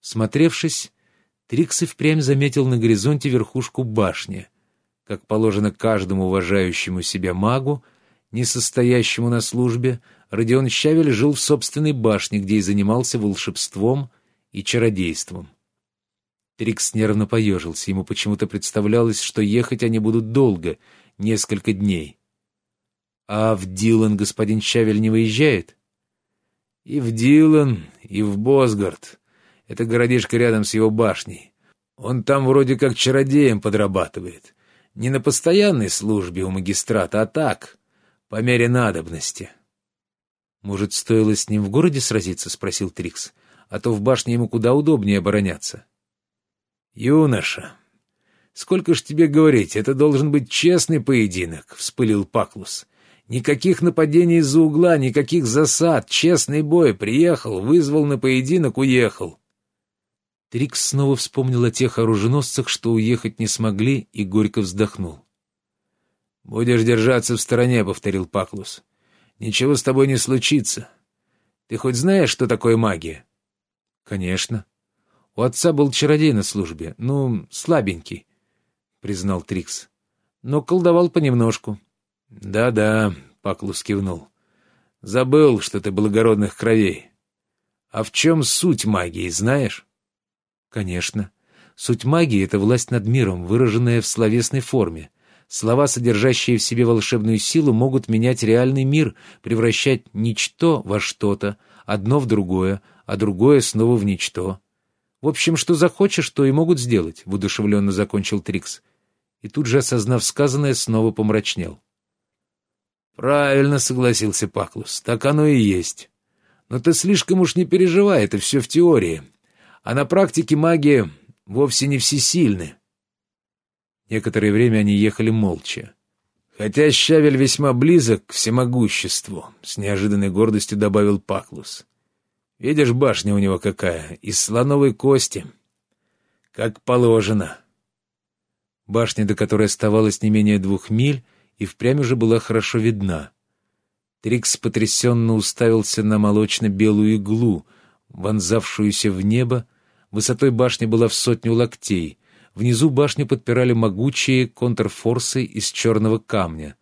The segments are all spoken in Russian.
Смотревшись, Трикс и впрямь заметил на горизонте верхушку башни. Как положено каждому уважающему себя магу, не состоящему на службе, Родион Щавель жил в собственной башне, где и занимался волшебством и чародейством. Трикс нервно поежился, ему почему-то представлялось, что ехать они будут долго, несколько дней. «А в Дилан господин Щавель не выезжает?» «И в Дилан, и в Босгард. Это городишко рядом с его башней. Он там вроде как чародеем подрабатывает. Не на постоянной службе у магистрата, а так, по мере надобности. «Может, стоило с ним в городе сразиться?» — спросил Трикс. «А то в башне ему куда удобнее обороняться». «Юноша, сколько ж тебе говорить, это должен быть честный поединок», — вспылил Паклус. «Никаких нападений из-за угла, никаких засад, честный бой. Приехал, вызвал на поединок, уехал. Трикс снова вспомнил о тех оруженосцах, что уехать не смогли, и горько вздохнул. «Будешь держаться в стороне», — повторил Паклус. «Ничего с тобой не случится. Ты хоть знаешь, что такое магия?» «Конечно. У отца был чародей на службе. Ну, слабенький», — признал Трикс. «Но колдовал понемножку». «Да-да», — Паклус кивнул. «Забыл, что ты благородных кровей. А в чем суть магии, знаешь?» Конечно. Суть магии — это власть над миром, выраженная в словесной форме. Слова, содержащие в себе волшебную силу, могут менять реальный мир, превращать ничто во что-то, одно в другое, а другое снова в ничто. В общем, что захочешь, то и могут сделать, — воодушевленно закончил Трикс. И тут же, осознав сказанное, снова помрачнел. «Правильно», — согласился Паклус, — «так оно и есть. Но ты слишком уж не переживай, это все в теории а на практике маги вовсе не всесильны. Некоторое время они ехали молча. Хотя Щавель весьма близок к всемогуществу, с неожиданной гордостью добавил Паклус. Видишь, башня у него какая, из слоновой кости. Как положено. Башня, до которой оставалось не менее двух миль, и впрямь уже была хорошо видна. Трикс потрясенно уставился на молочно-белую иглу, вонзавшуюся в небо, Высотой башни была в сотню локтей. Внизу башню подпирали могучие контрфорсы из черного камня.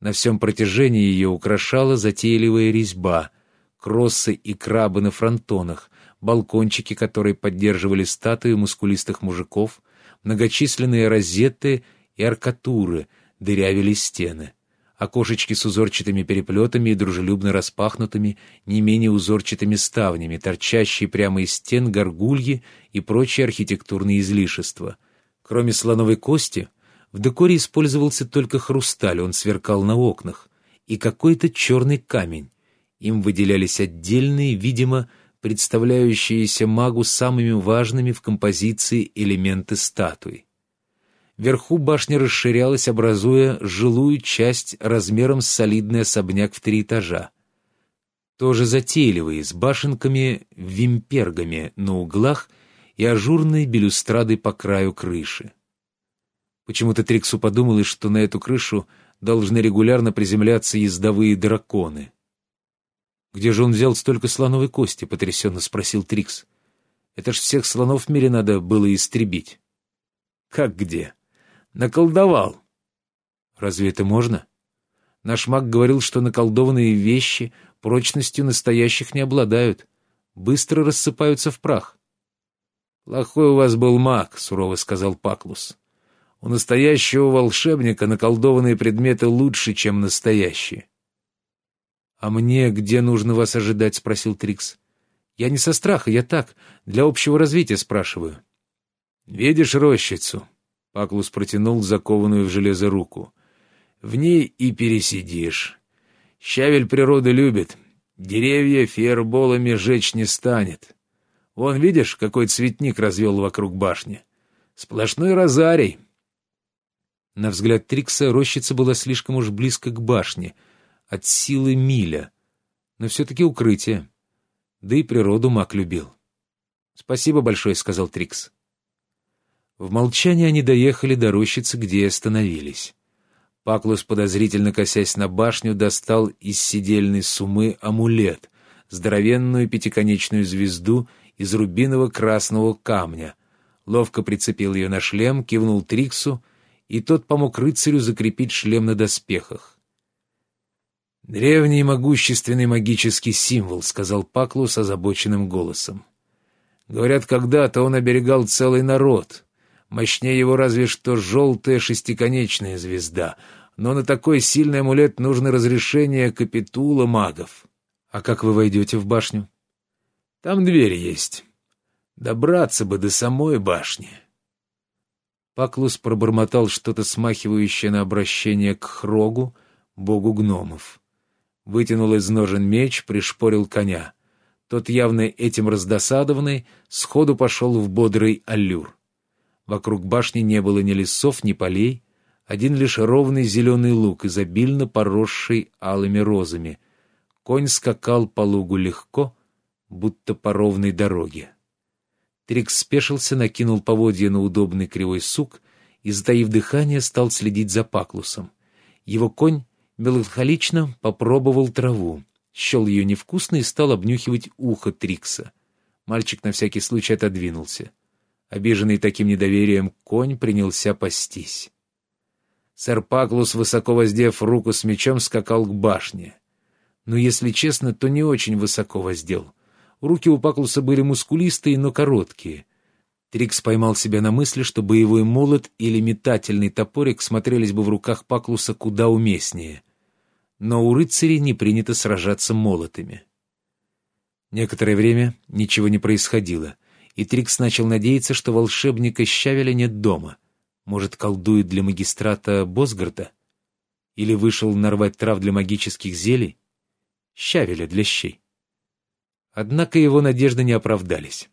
На всем протяжении ее украшала затейливая резьба, кроссы и крабы на фронтонах, балкончики, которые поддерживали статуи мускулистых мужиков, многочисленные розеты и аркатуры дырявили стены окошечки с узорчатыми переплетами и дружелюбно распахнутыми, не менее узорчатыми ставнями, торчащие прямо из стен горгульи и прочие архитектурные излишества. Кроме слоновой кости, в декоре использовался только хрусталь, он сверкал на окнах, и какой-то черный камень. Им выделялись отдельные, видимо, представляющиеся магу самыми важными в композиции элементы статуи. Вверху башня расширялась, образуя жилую часть размером с солидный особняк в три этажа. Тоже затейливые, с башенками-вимпергами на углах и ажурной белюстрадой по краю крыши. Почему-то Триксу подумалось, что на эту крышу должны регулярно приземляться ездовые драконы. «Где же он взял столько слоновой кости?» — потрясенно спросил Трикс. «Это ж всех слонов в мире надо было истребить». «Как где?» Наколдовал. Разве это можно? Наш маг говорил, что наколдованные вещи прочностью настоящих не обладают, быстро рассыпаются в прах. «Плохой у вас был маг», — сурово сказал Паклус. «У настоящего волшебника наколдованные предметы лучше, чем настоящие». «А мне где нужно вас ожидать?» — спросил Трикс. «Я не со страха, я так, для общего развития спрашиваю». «Видишь рощицу?» Паклус протянул закованную в железо руку. «В ней и пересидишь. Щавель природы любит. Деревья фейерболами жечь не станет. Вон, видишь, какой цветник развел вокруг башни? Сплошной розарий». На взгляд Трикса рощица была слишком уж близко к башне, от силы миля, но все-таки укрытие. Да и природу маг любил. «Спасибо большое», — сказал Трикс. В молчании они доехали до рощицы, где остановились. Паклус, подозрительно косясь на башню, достал из сидельной сумы амулет, здоровенную пятиконечную звезду, из рубиново-красного камня. Ловко прицепил ее на шлем, кивнул Триксу, и тот помог рыцарю закрепить шлем на доспехах. «Древний могущественный магический символ», — сказал Паклус озабоченным голосом. «Говорят, когда-то он оберегал целый народ. Мощнее его разве что желтая шестиконечная звезда, но на такой сильный амулет нужно разрешение капитула магов». «А как вы войдете в башню?» «Там дверь есть. Добраться бы до самой башни». Паклус пробормотал что-то смахивающее на обращение к Хрогу, богу гномов вытянул из ножен меч, пришпорил коня. Тот, явно этим раздосадованный, сходу пошел в бодрый аллюр. Вокруг башни не было ни лесов, ни полей, один лишь ровный зеленый луг, изобильно поросший алыми розами. Конь скакал по лугу легко, будто по ровной дороге. Трикс спешился, накинул поводья на удобный кривой сук и, затаив дыхание, стал следить за Паклусом. Его конь меланхолично попробовал траву, счел ее невкусной и стал обнюхивать ухо Трикса. Мальчик на всякий случай отодвинулся. Обиженный таким недоверием, конь принялся пастись. Сэр Паклус, высоко воздев руку с мечом, скакал к башне. Но, если честно, то не очень высоко воздел. Руки у Паклуса были мускулистые, но короткие. Трикс поймал себя на мысли, что боевой молот или метательный топорик смотрелись бы в руках Паклуса куда уместнее но у рыцарей не принято сражаться молотами. Некоторое время ничего не происходило, и Трикс начал надеяться, что волшебника Щавеля нет дома. Может, колдует для магистрата Босгарда? Или вышел нарвать трав для магических зелий? Щавеля для щей. Однако его надежды не оправдались.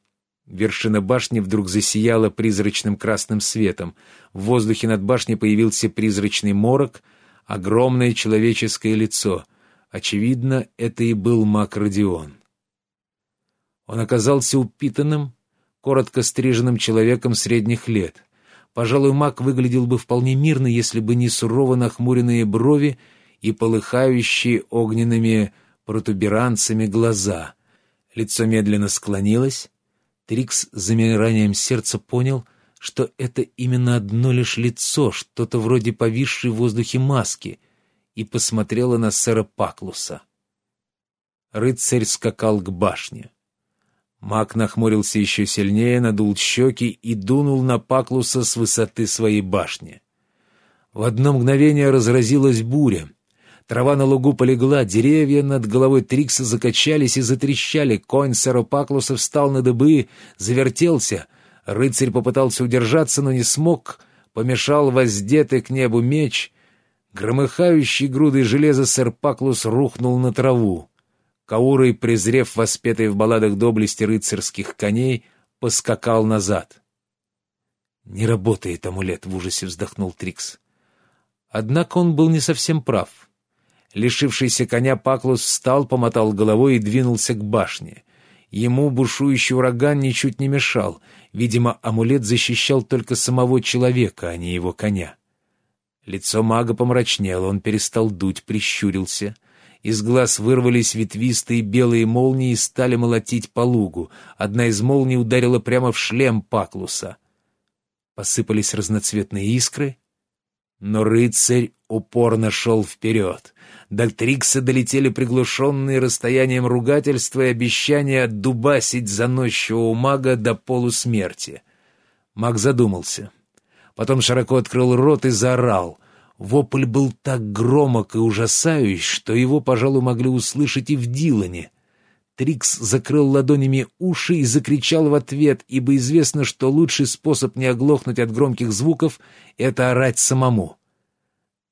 Вершина башни вдруг засияла призрачным красным светом. В воздухе над башней появился призрачный морок — огромное человеческое лицо. Очевидно, это и был маг Родион. Он оказался упитанным, коротко стриженным человеком средних лет. Пожалуй, маг выглядел бы вполне мирно, если бы не сурово нахмуренные брови и полыхающие огненными протуберанцами глаза. Лицо медленно склонилось. Трикс с замиранием сердца понял — что это именно одно лишь лицо, что-то вроде повисшей в воздухе маски, и посмотрела на сэра Паклуса. Рыцарь скакал к башне. Маг нахмурился еще сильнее, надул щеки и дунул на Паклуса с высоты своей башни. В одно мгновение разразилась буря. Трава на лугу полегла, деревья над головой Трикса закачались и затрещали, конь сэра Паклуса встал на дыбы, завертелся — Рыцарь попытался удержаться, но не смог, помешал воздетый к небу меч. Громыхающий грудой железа сэр Паклус рухнул на траву. Каурой, презрев воспетый в балладах доблести рыцарских коней, поскакал назад. «Не работает амулет», — в ужасе вздохнул Трикс. Однако он был не совсем прав. Лишившийся коня Паклус встал, помотал головой и двинулся к башне. Ему бушующий ураган ничуть не мешал. Видимо, амулет защищал только самого человека, а не его коня. Лицо мага помрачнело, он перестал дуть, прищурился. Из глаз вырвались ветвистые белые молнии и стали молотить по лугу. Одна из молний ударила прямо в шлем Паклуса. Посыпались разноцветные искры, но рыцарь упорно шел вперед. До Трикса долетели приглушенные расстоянием ругательства и обещания отдубасить заносчивого мага до полусмерти. Маг задумался. Потом широко открыл рот и заорал. Вопль был так громок и ужасающий, что его, пожалуй, могли услышать и в Дилане. Трикс закрыл ладонями уши и закричал в ответ, ибо известно, что лучший способ не оглохнуть от громких звуков — это орать самому.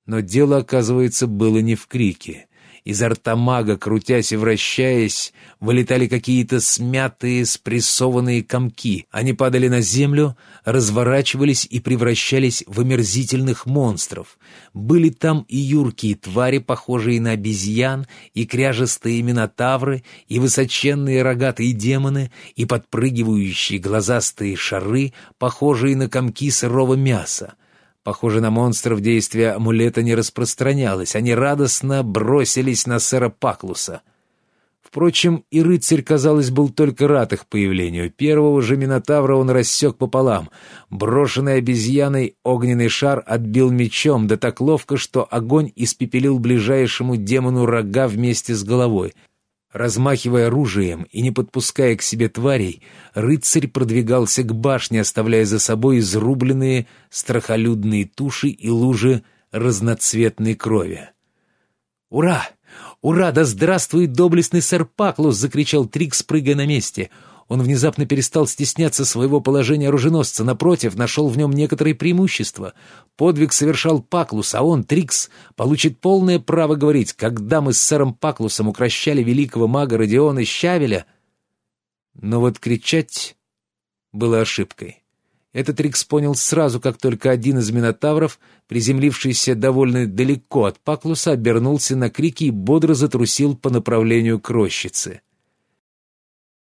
Но дело, оказывается, было не в крике. Изо рта мага, крутясь и вращаясь, вылетали какие-то смятые, спрессованные комки. Они падали на землю, разворачивались и превращались в омерзительных монстров. Были там и юркие твари, похожие на обезьян, и кряжестые минотавры, и высоченные рогатые демоны, и подпрыгивающие глазастые шары, похожие на комки сырого мяса. Похоже, на монстров действие амулета не распространялось. Они радостно бросились на сэра Паклуса. Впрочем, и рыцарь, казалось, был только рад их появлению. Первого же Минотавра он рассек пополам. Брошенный обезьяной огненный шар отбил мечом, да так ловко, что огонь испепелил ближайшему демону рога вместе с головой. Размахивая оружием и не подпуская к себе тварей, рыцарь продвигался к башне, оставляя за собой изрубленные страхолюдные туши и лужи разноцветной крови. «Ура! Ура! Да здравствует доблестный сэр Паклус!» — закричал Трикс, прыгая на месте. Он внезапно перестал стесняться своего положения оруженосца, напротив, нашел в нем некоторые преимущества. Подвиг совершал Паклус, а он, Трикс, получит полное право говорить, когда мы с сэром Паклусом укращали великого мага Родиона Щавеля. Но вот кричать было ошибкой. Этот Рикс понял сразу, как только один из минотавров, приземлившийся довольно далеко от Паклуса, обернулся на крики и бодро затрусил по направлению к рощице.